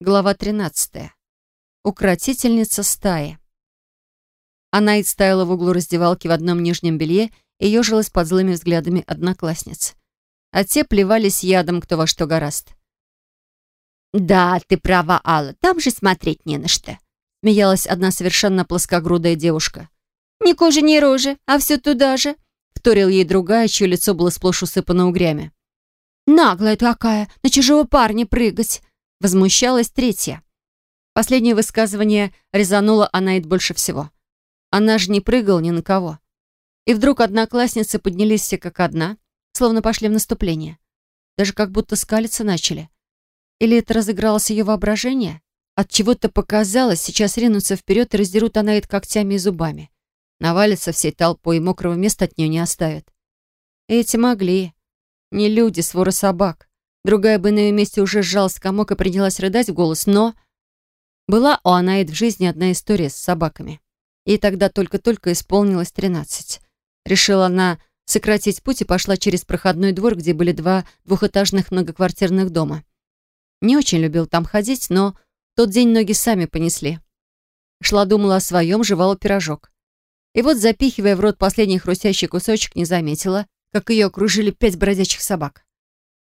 Глава 13. Укротительница стаи. Анаит стояла в углу раздевалки в одном нижнем белье и ежилась под злыми взглядами одноклассниц. А те плевались ядом кто во что гораст. «Да, ты права, Алла, там же смотреть не на что», смеялась одна совершенно плоскогрудая девушка. «Ни кожи, ни рожи, а все туда же», вторил ей другая, чье лицо было сплошь усыпано угрями. «Наглая какая, на чужого парня прыгать!» Возмущалась третья. Последнее высказывание резануло Анаит больше всего. Она же не прыгала ни на кого. И вдруг одноклассницы поднялись все как одна, словно пошли в наступление. Даже как будто скалиться начали. Или это разыгралось ее воображение? От чего-то показалось, сейчас ринутся вперед и раздерут Анаит когтями и зубами. Навалятся всей толпой и мокрого места от нее не оставят. эти могли. Не люди, свора собак. Другая бы на ее месте уже сжалась комок и принялась рыдать в голос, но... Была у Анаид в жизни одна история с собаками. Ей тогда только-только исполнилось тринадцать. Решила она сократить путь и пошла через проходной двор, где были два двухэтажных многоквартирных дома. Не очень любил там ходить, но тот день ноги сами понесли. Шла, думала о своем, жевала пирожок. И вот, запихивая в рот последний хрустящий кусочек, не заметила, как ее окружили пять бродячих собак.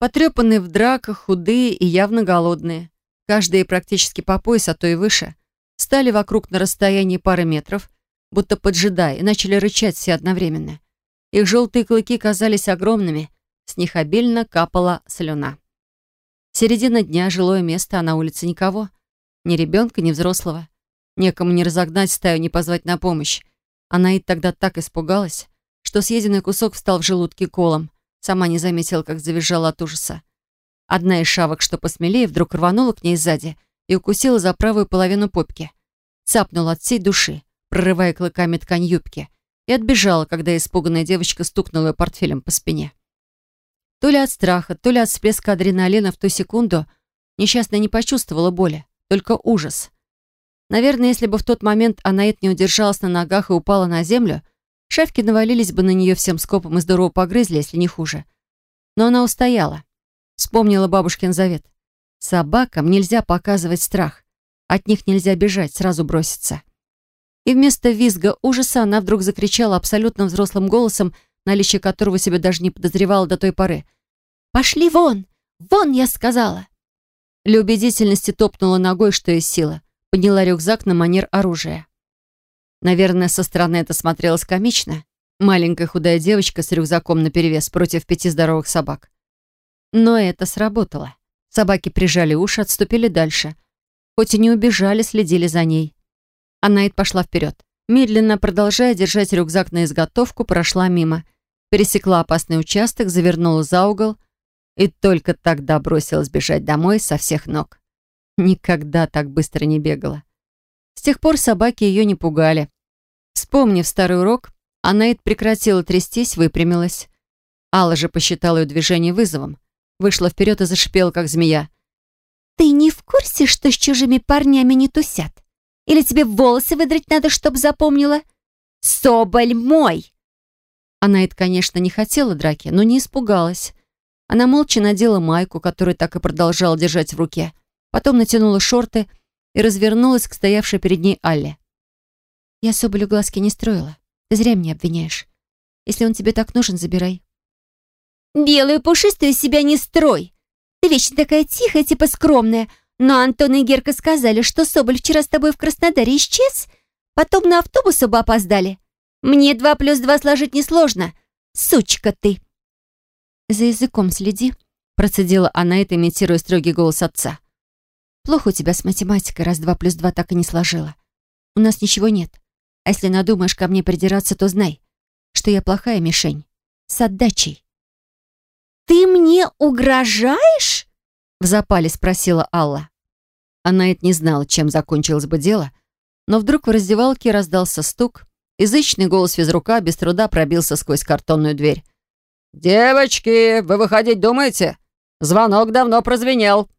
Потрепанные в драках, худые и явно голодные. Каждые практически по пояс, а то и выше. Стали вокруг на расстоянии пары метров, будто поджидая, и начали рычать все одновременно. Их желтые клыки казались огромными, с них обильно капала слюна. Середина дня, жилое место, а на улице никого. Ни ребенка, ни взрослого. Некому не разогнать стаю, не позвать на помощь. Она и тогда так испугалась, что съеденный кусок встал в желудке колом. Сама не заметила, как завизжала от ужаса. Одна из шавок, что посмелее, вдруг рванула к ней сзади и укусила за правую половину попки. Цапнула от всей души, прорывая клыками ткань юбки, и отбежала, когда испуганная девочка стукнула ее портфелем по спине. То ли от страха, то ли от всплеска адреналина в ту секунду несчастная не почувствовала боли, только ужас. Наверное, если бы в тот момент Анаит не удержалась на ногах и упала на землю, Шавки навалились бы на нее всем скопом и здорово погрызли, если не хуже. Но она устояла. Вспомнила бабушкин завет. Собакам нельзя показывать страх. От них нельзя бежать, сразу броситься. И вместо визга ужаса она вдруг закричала абсолютно взрослым голосом, наличие которого себе даже не подозревала до той поры. «Пошли вон! Вон, я сказала!» Для убедительности топнула ногой, что есть сила. Подняла рюкзак на манер оружия. Наверное, со стороны это смотрелось комично. Маленькая худая девочка с рюкзаком наперевес против пяти здоровых собак. Но это сработало. Собаки прижали уши, отступили дальше. Хоть и не убежали, следили за ней. А Найт пошла вперед. Медленно, продолжая держать рюкзак на изготовку, прошла мимо. Пересекла опасный участок, завернула за угол и только тогда бросилась бежать домой со всех ног. Никогда так быстро не бегала. С тех пор собаки ее не пугали. Вспомнив старый урок, Анаит прекратила трястись, выпрямилась. Алла же посчитала ее движение вызовом. Вышла вперед и зашипела, как змея. «Ты не в курсе, что с чужими парнями не тусят? Или тебе волосы выдрать надо, чтоб запомнила? Соболь мой!» Анаит, конечно, не хотела драки, но не испугалась. Она молча надела майку, которую так и продолжала держать в руке. Потом натянула шорты и развернулась к стоявшей перед ней Алле. Я Соболю глазки не строила. Ты зря меня обвиняешь. Если он тебе так нужен, забирай. Белую пушистую себя не строй. Ты вечно такая тихая, типа скромная. Но Антон и Герка сказали, что Соболь вчера с тобой в Краснодаре исчез. Потом на автобус оба опоздали. Мне два плюс два сложить несложно. Сучка ты. За языком следи, процедила она, это имитируя строгий голос отца. Плохо у тебя с математикой, раз два плюс два так и не сложила. У нас ничего нет. А если надумаешь ко мне придираться, то знай, что я плохая мишень. С отдачей. «Ты мне угрожаешь?» В запале спросила Алла. Она это не знала, чем закончилось бы дело, но вдруг в раздевалке раздался стук, язычный голос физрука без труда пробился сквозь картонную дверь. «Девочки, вы выходить думаете? Звонок давно прозвенел!»